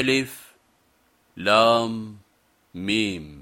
ألف لام ميم.